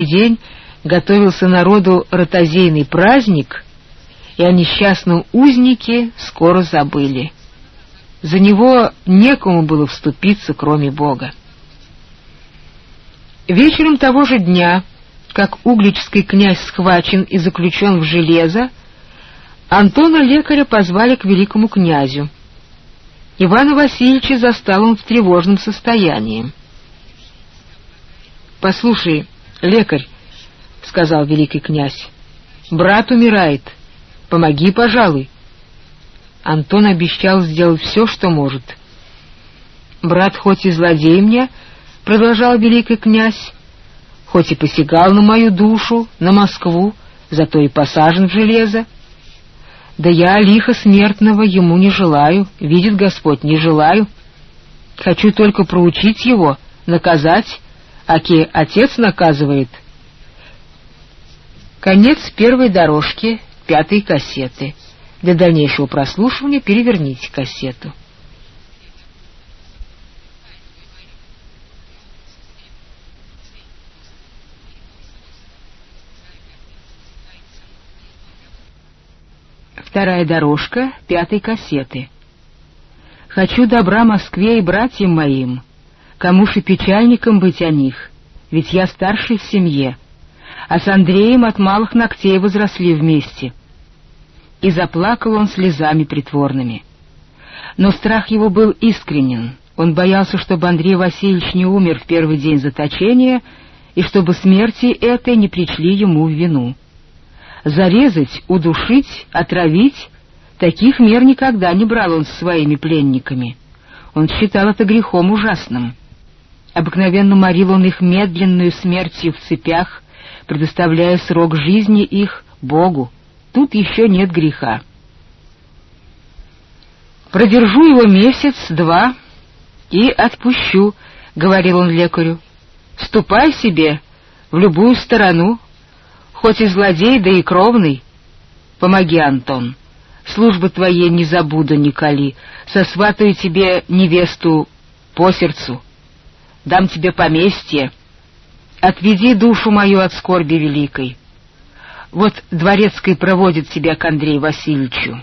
день готовился народу ротозейный праздник, и о несчастном узнике скоро забыли. За него некому было вступиться, кроме Бога. Вечером того же дня, как угличский князь схвачен и заключен в железо, Антона лекаря позвали к великому князю. Ивана Васильевича застал он в тревожном состоянии. — Послушай, лекарь, — сказал великий князь, — брат умирает, помоги, пожалуй. Антон обещал сделать все, что может. Брат хоть и злодей мне, — продолжал великий князь, — хоть и посягал на мою душу, на Москву, зато и посажен в железо. Да я лихо смертного ему не желаю, видит Господь, не желаю. Хочу только проучить его, наказать, аки отец наказывает. Конец первой дорожки пятой кассеты. Для дальнейшего прослушивания переверните кассету. Вторая дорожка пятой кассеты. Хочу добра Москве и братьям моим, Кому ж и печальником быть о них, ведь я старший в семье, а с Андреем от малых ногтей возросли вместе. И заплакал он слезами притворными. Но страх его был искренен. Он боялся, чтобы Андрей Васильевич не умер в первый день заточения, и чтобы смерти этой не причли ему в вину. Зарезать, удушить, отравить — таких мер никогда не брал он с своими пленниками. Он считал это грехом ужасным. Обыкновенно морил он их медленную смертью в цепях, предоставляя срок жизни их Богу. Тут еще нет греха. «Продержу его месяц-два и отпущу», — говорил он лекарю. «Ступай себе в любую сторону, хоть и злодей, да и кровный. Помоги, Антон, службы твоей не забуду, Николи, сосватаю тебе невесту по сердцу» дам тебе поместье. Отведи душу мою от скорби великой. Вот дворецкий проводит тебя к Андрею Васильевичу.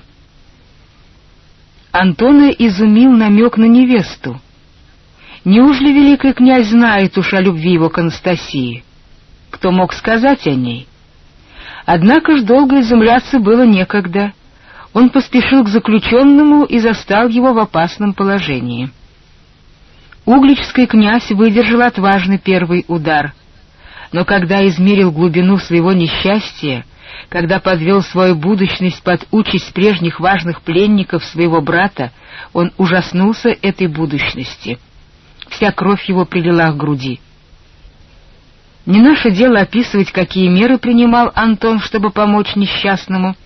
Антона изумил намек на невесту. Неужели великий князь знает уж о любви его к Анастасии? Кто мог сказать о ней? Однако ж долго изумляться было некогда. Он поспешил к заключенному и застал его в опасном положении. Угличский князь выдержал отважный первый удар. Но когда измерил глубину своего несчастья, когда подвел свою будущность под участь прежних важных пленников своего брата, он ужаснулся этой будущности. Вся кровь его прилила к груди. Не наше дело описывать, какие меры принимал Антон, чтобы помочь несчастному —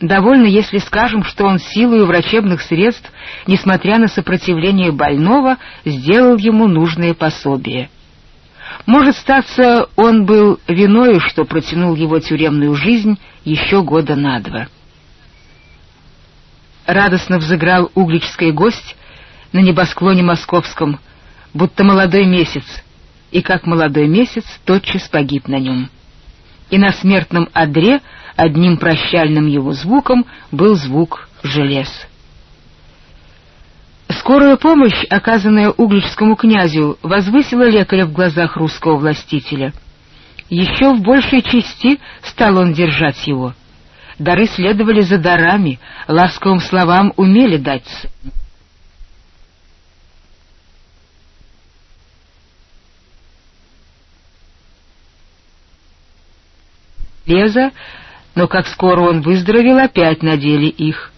Довольно, если скажем, что он силою врачебных средств, несмотря на сопротивление больного, сделал ему нужное пособие. Может статься, он был виною, что протянул его тюремную жизнь еще года на два. Радостно взыграл угличский гость на небосклоне московском, будто молодой месяц, и как молодой месяц тотчас погиб на нем и на смертном одре одним прощальным его звуком был звук желез. Скорая помощь, оказанная угличскому князю, возвысила лекаря в глазах русского властителя. Еще в большей части стал он держать его. Дары следовали за дарами, ласковым словам умели дать железа, но как скоро он выздоровел, опять надели их.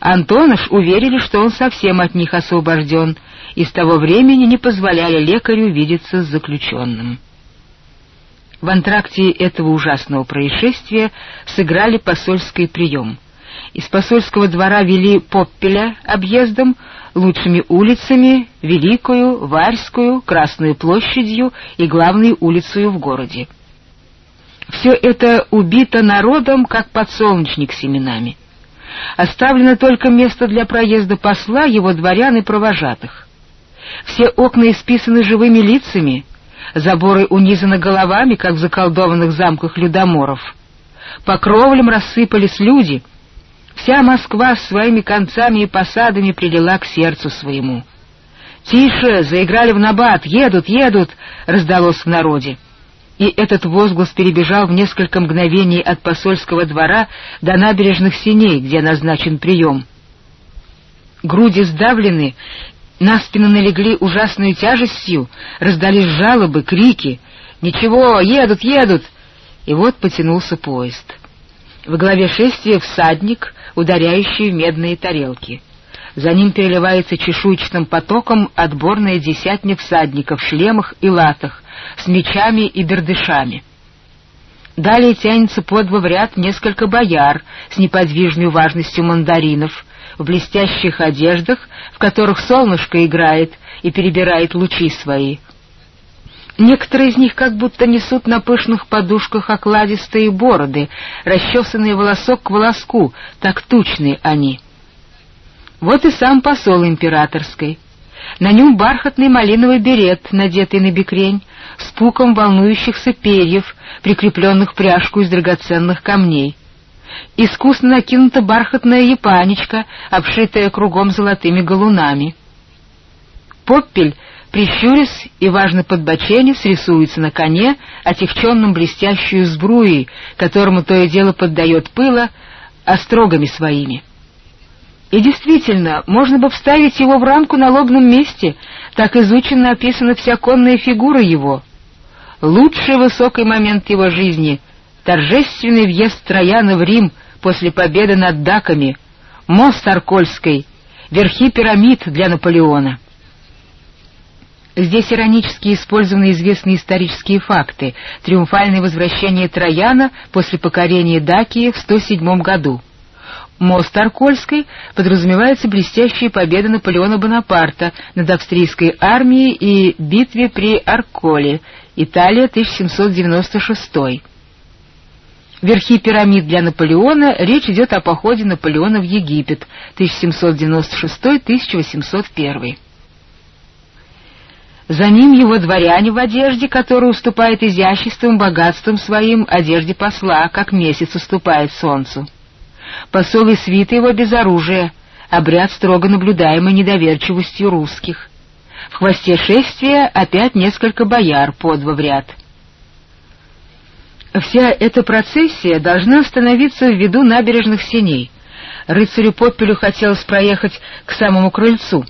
Антоныш уверили, что он совсем от них освобожден, и с того времени не позволяли лекарю видеться с заключенным. В антракте этого ужасного происшествия сыграли посольский прием. Из посольского двора вели Поппеля объездом, лучшими улицами, Великую, Варскую, Красную площадью и главной улицей в городе. Все это убито народом, как подсолнечник семенами. Оставлено только место для проезда посла, его дворян и провожатых. Все окна исписаны живыми лицами, Заборы унизаны головами, как в заколдованных замках людоморов. По кровлям рассыпались люди. Вся Москва своими концами и посадами прилила к сердцу своему. «Тише! Заиграли в набат! Едут, едут!» — раздалось в народе. И этот возглас перебежал в несколько мгновений от посольского двора до набережных синей, где назначен прием. Груди сдавлены, на спину налегли ужасной тяжестью, раздались жалобы, крики. «Ничего, едут, едут!» И вот потянулся поезд. В главе шествия всадник, ударяющий в медные тарелки. За ним переливается чешуйчатым потоком отборная десятня всадников в шлемах и латах, с мечами и бердышами. Далее тянется по два в ряд несколько бояр с неподвижной важностью мандаринов, в блестящих одеждах, в которых солнышко играет и перебирает лучи свои. Некоторые из них как будто несут на пышных подушках окладистые бороды, расчесанные волосок к волоску, так тучные они — вот и сам посол императорской. На нем бархатный малиновый берет, надетый на бекрень, с пуком волнующихся перьев, прикрепленных пряжку из драгоценных камней. Искусно накинута бархатная япанечка, обшитая кругом золотыми галунами. Поппель, прищурясь и важно подбоченив, рисуется на коне, отягченном блестящую сбруей, которому то и дело поддает пыла, острогами своими. И действительно, можно бы вставить его в рамку на лобном месте, так изученно описана вся конная фигура его. Лучший высокий момент его жизни — торжественный въезд Трояна в Рим после победы над даками, мост Аркольской, верхи пирамид для Наполеона. Здесь иронически использованы известные исторические факты. Триумфальное возвращение Трояна после покорения Дакии в 107 году — Мост Аркольской подразумевается блестящая победа Наполеона Бонапарта над австрийской армией и битве при Арколе, Италия, 1796. Верхи пирамид для Наполеона речь идет о походе Наполеона в Египет, 1796-1801. За ним его дворяне в одежде, которая уступает изяществом, богатством своим одежде посла, как месяц уступает солнцу посол и свита его без оружия, обряд строго наблюдаемый недоверчивостью русских. В хвосте шествия опять несколько бояр по два в ряд. Вся эта процессия должна остановиться в виду набережных синей. Рыцарю Поппелю хотелось проехать к самому крыльцу,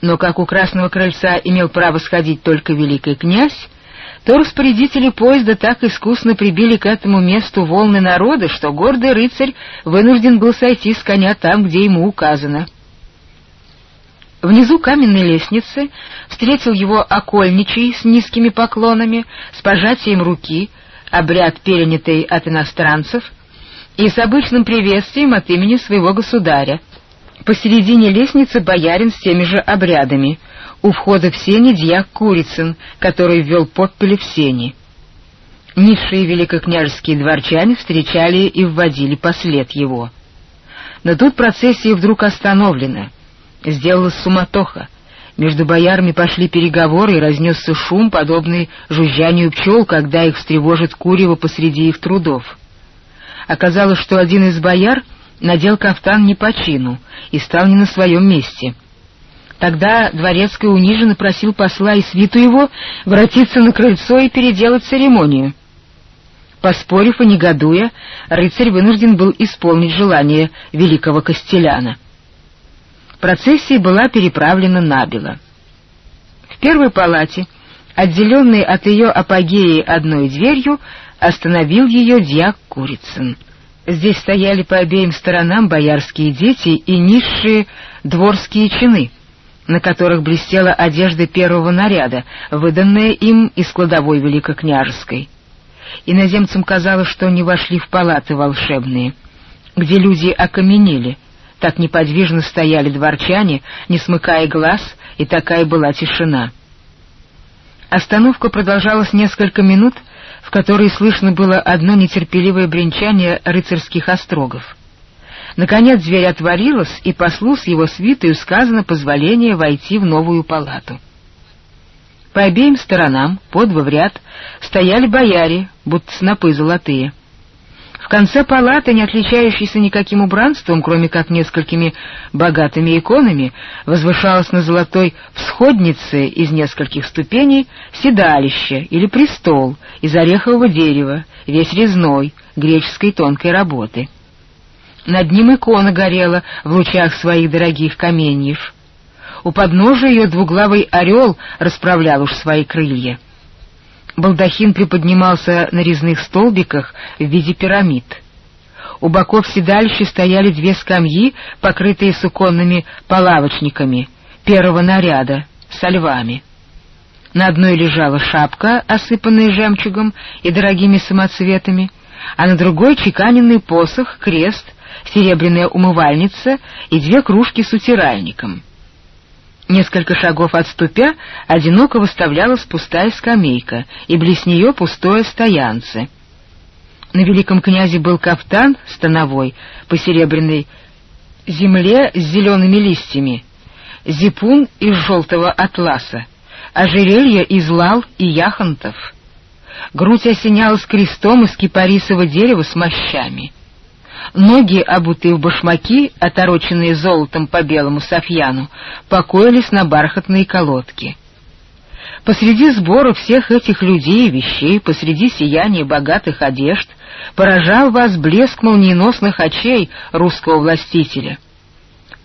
но как у Красного Крыльца имел право сходить только великий князь, то распорядители поезда так искусно прибили к этому месту волны народа, что гордый рыцарь вынужден был сойти с коня там, где ему указано. Внизу каменной лестницы встретил его окольничий с низкими поклонами, с пожатием руки, обряд, перенятый от иностранцев, и с обычным приветствием от имени своего государя. Посередине лестницы боярин с теми же обрядами — у входа в сени дьяк Курицын, который ввел подпили в сени. Низшие великокняжеские дворчане встречали и вводили послед его. Но тут процессия вдруг остановлена. Сделалась суматоха. Между боярами пошли переговоры, и разнесся шум, подобный жужжанию пчел, когда их встревожит курево посреди их трудов. Оказалось, что один из бояр надел кафтан не по чину и стал не на своем месте — Тогда Дворецкий униженно просил посла и свиту его воротиться на крыльцо и переделать церемонию. Поспорив и негодуя, рыцарь вынужден был исполнить желание великого Костеляна. Процессия была переправлена набело. В первой палате, отделенной от ее апогеи одной дверью, остановил ее дьяк Курицын. Здесь стояли по обеим сторонам боярские дети и низшие дворские чины — на которых блестела одежда первого наряда, выданная им из кладовой великокняжеской. Иноземцам казалось, что они вошли в палаты волшебные, где люди окаменели, так неподвижно стояли дворчане, не смыкая глаз, и такая была тишина. Остановка продолжалась несколько минут, в которой слышно было одно нетерпеливое бренчание рыцарских острогов. Наконец дверь отворилась, и послу с его свитой сказано позволение войти в новую палату. По обеим сторонам, по два в ряд, стояли бояре, будто снопы золотые. В конце палаты, не отличающейся никаким убранством, кроме как несколькими богатыми иконами, возвышалось на золотой всходнице из нескольких ступеней седалище или престол из орехового дерева, весь резной, греческой тонкой работы. Над ним икона горела в лучах своих дорогих каменьев. У подножия ее двуглавый орел расправлял уж свои крылья. Балдахин приподнимался на резных столбиках в виде пирамид. У боков седалища стояли две скамьи, покрытые суконными полавочниками, первого наряда, со львами. На одной лежала шапка, осыпанная жемчугом и дорогими самоцветами, а на другой — чеканенный посох, крест, серебряная умывальница и две кружки с утиральником. Несколько шагов отступя, одиноко выставлялась пустая скамейка, и близ нее пустое стоянце. На великом князе был кафтан становой по серебряной земле с зелеными листьями, зипун из желтого атласа, ожерелье из лал и яхонтов. Грудь осенялась крестом из кипарисового дерева с мощами. Ноги, обутые в башмаки, отороченные золотом по белому софьяну, покоились на бархатные колодки. Посреди сбора всех этих людей и вещей, посреди сияния богатых одежд, поражал вас блеск молниеносных очей русского властителя.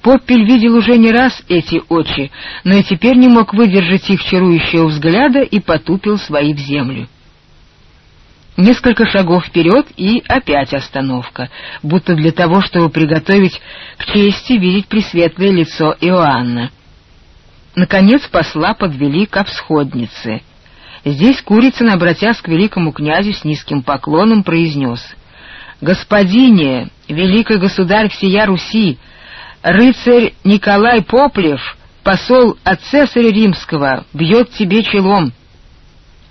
Поппель видел уже не раз эти очи, но и теперь не мог выдержать их чарующего взгляда и потупил свои в землю. Несколько шагов вперед и опять остановка, будто для того, чтобы приготовить к чести видеть пресветлое лицо Иоанна. Наконец посла подвели к всходнице. Здесь Курицын, обратясь к великому князю с низким поклоном, произнес «Господине, великий государь всея Руси, рыцарь Николай Поплев, посол от цесаря римского, бьет тебе челом»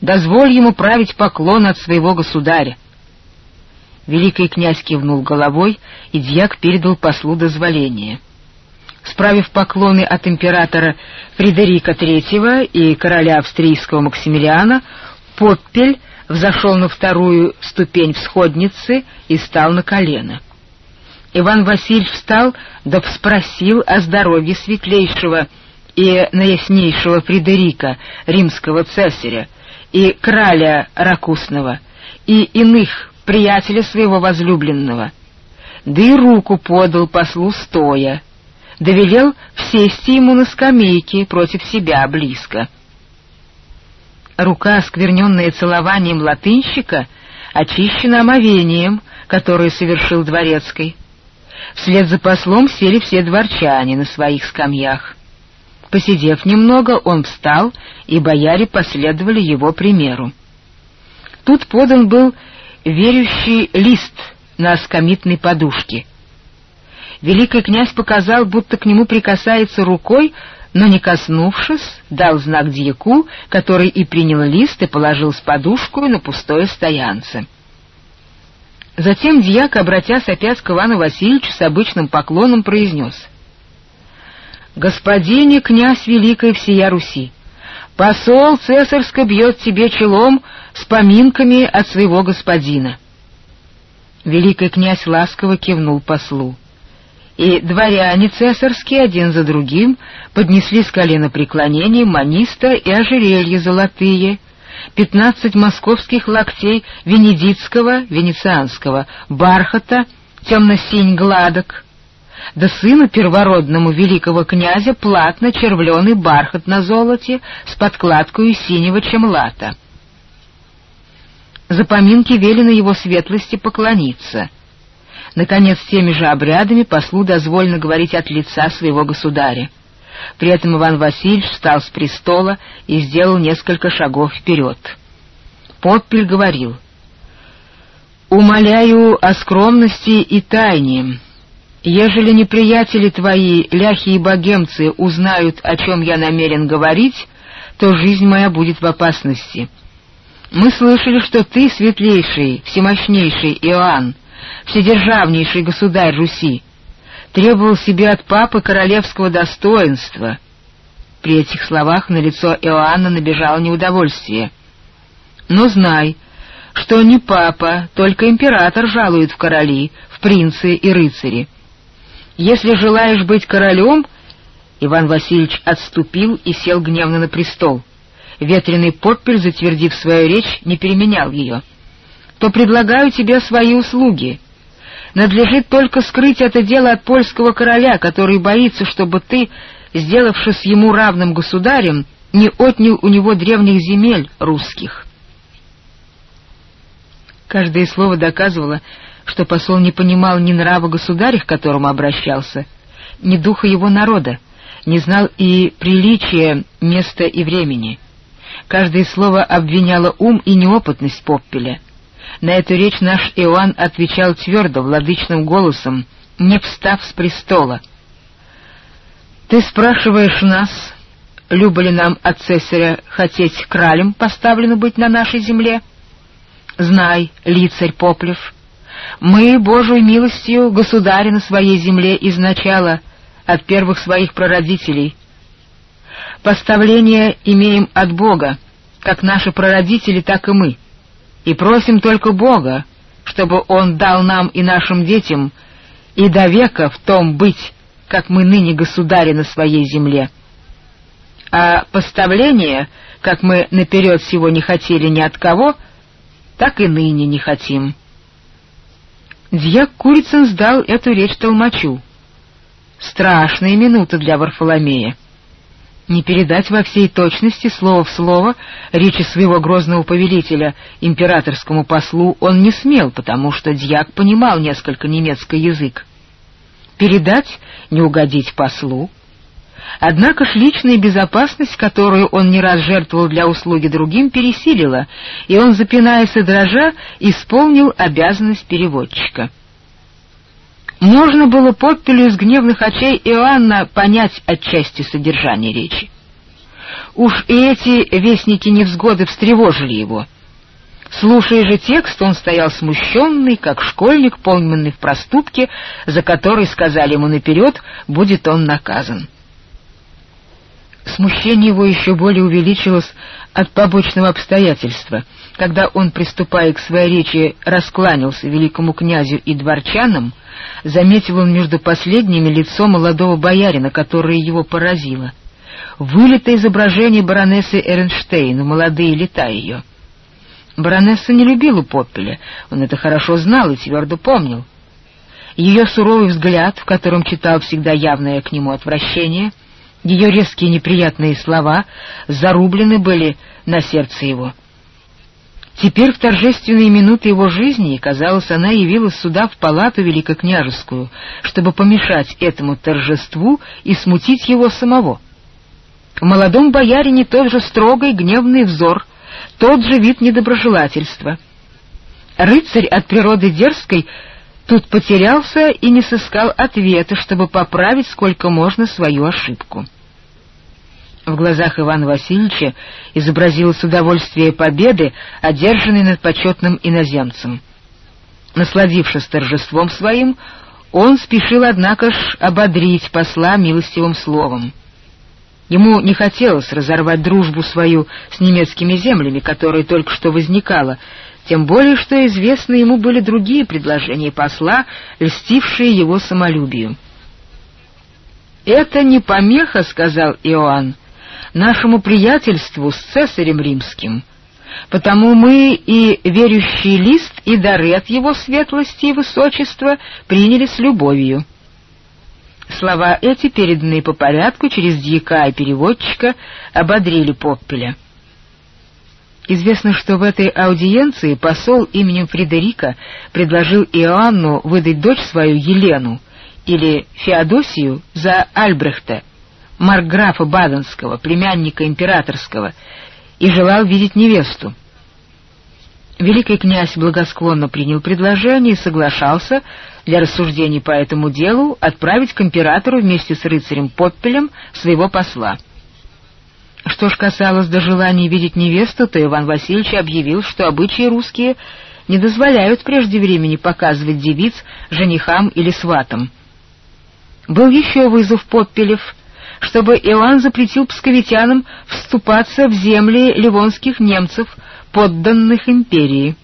дозволь ему править поклон от своего государя. Великий князь кивнул головой, и дьяк передал послу дозволение. Справив поклоны от императора Фредерика III и короля австрийского Максимилиана, Поппель взошел на вторую ступень всходницы и стал на колено. Иван Васильевич встал, да спросил о здоровье светлейшего и наяснейшего Фредерика, римского цесаря, и краля Ракусного, и иных приятеля своего возлюбленного, да и руку подал послу стоя, довелел всесть ему на скамейке против себя близко. Рука, оскверненная целованием латынщика, очищена омовением, которое совершил дворецкой. Вслед за послом сели все дворчане на своих скамьях. Посидев немного, он встал, и бояре последовали его примеру. Тут подан был верющий лист на скамитной подушке. Великий князь показал, будто к нему прикасается рукой, но не коснувшись, дал знак дьяку, который и принял лист и положил с подушку на пустое стоянце. Затем дьяк, обратясь опять к Ивану Васильевичу с обычным поклоном, произнес — «Господине князь великой всея Руси, посол цесарско бьет тебе челом с поминками от своего господина». Великий князь ласково кивнул послу. И дворяне цесарские один за другим поднесли с колена преклонения маниста и ожерелья золотые, пятнадцать московских локтей венедитского, венецианского, бархата, темно-синь гладок, да сыну первородному великого князя платно червленый бархат на золоте с подкладкой синего чемлата. За поминки велено его светлости поклониться. Наконец, теми же обрядами послу дозволено говорить от лица своего государя. При этом Иван Васильевич встал с престола и сделал несколько шагов вперед. Подпель говорил, «Умоляю о скромности и тайне, Ежели неприятели твои, ляхи и богемцы, узнают, о чем я намерен говорить, то жизнь моя будет в опасности. Мы слышали, что ты, светлейший, всемощнейший Иоанн, вседержавнейший государь Руси, требовал себе от папы королевского достоинства. При этих словах на лицо Иоанна набежало неудовольствие. «Но знай, что не папа, только император жалует в короли, в принцы и рыцари. Если желаешь быть королем...» Иван Васильевич отступил и сел гневно на престол. Ветреный попель, затвердив свою речь, не переменял ее. «То предлагаю тебе свои услуги. Надлежит только скрыть это дело от польского короля, который боится, чтобы ты сделавшись ему равным государем, не отнял у него древних земель русских. Каждое слово доказывало, что посол не понимал ни нрава государя, к которому обращался, ни духа его народа, не знал и приличия места и времени. Каждое слово обвиняло ум и неопытность Поппеля. На эту речь наш Иоанн отвечал твердо, владычным голосом, не встав с престола — ты спрашиваешь нас, любо ли нам от цесаря хотеть кралем поставлено быть на нашей земле? Знай, лицарь Поплев, мы, Божию милостью, государи на своей земле изначала, от первых своих прародителей. Поставление имеем от Бога, как наши прародители, так и мы, и просим только Бога, чтобы Он дал нам и нашим детям и до века в том быть, как мы ныне государи на своей земле. А поставление, как мы наперед всего не хотели ни от кого, так и ныне не хотим. Дьяк Курицын сдал эту речь толмачу. Страшная минута для Варфоломея. Не передать во всей точности слово в слово речи своего грозного повелителя императорскому послу он не смел, потому что дьяк понимал несколько немецкий язык передать, не угодить послу. Однако ж личная безопасность, которую он не раз жертвовал для услуги другим, пересилила, и он, запинаясь и дрожа, исполнил обязанность переводчика. Можно было Поппелю из гневных очей Иоанна понять отчасти содержание речи. Уж и эти вестники невзгоды встревожили его — Слушая же текст, он стоял смущенный, как школьник, пойманный в проступке, за который, сказали ему наперед, будет он наказан. Смущение его еще более увеличилось от побочного обстоятельства, когда он, приступая к своей речи, раскланялся великому князю и дворчанам, заметил он между последними лицо молодого боярина, которое его поразило. Вылито изображение баронессы Эрнштейн, молодые лета ее — Баронесса не любила Поппеля, он это хорошо знал и твердо помнил. Ее суровый взгляд, в котором читал всегда явное к нему отвращение, ее резкие неприятные слова зарублены были на сердце его. Теперь в торжественные минуты его жизни, казалось, она явилась сюда в палату великокняжескую, чтобы помешать этому торжеству и смутить его самого. В молодом боярине тот же строгий гневный взор, тот же вид недоброжелательства. Рыцарь от природы дерзкой тут потерялся и не сыскал ответа, чтобы поправить сколько можно свою ошибку. В глазах Ивана Васильевича изобразилось удовольствие победы, одержанной над почетным иноземцем. Насладившись торжеством своим, он спешил, однако ж, ободрить посла милостивым словом. Ему не хотелось разорвать дружбу свою с немецкими землями, которая только что возникала, тем более что известны ему были другие предложения посла, льстившие его самолюбию. «Это не помеха», — сказал Иоанн, — «нашему приятельству с цесарем римским, потому мы и верующий лист, и дары от его светлости и высочества приняли с любовью». Слова эти, переданные по порядку через дьяка и переводчика, ободрили Поппеля. Известно, что в этой аудиенции посол именем Фредерика предложил Иоанну выдать дочь свою Елену или Феодосию за Альбрехта, маркграфа Баденского, племянника императорского, и желал видеть невесту. Великий князь благосклонно принял предложение и соглашался для рассуждений по этому делу отправить к императору вместе с рыцарем Поппелем своего посла. Что ж касалось до желания видеть невесту, то Иван Васильевич объявил, что обычаи русские не дозволяют прежде времени показывать девиц женихам или сватам. Был еще вызов Поппелев, чтобы Иоанн запретил псковитянам вступаться в земли ливонских немцев, подданных империи.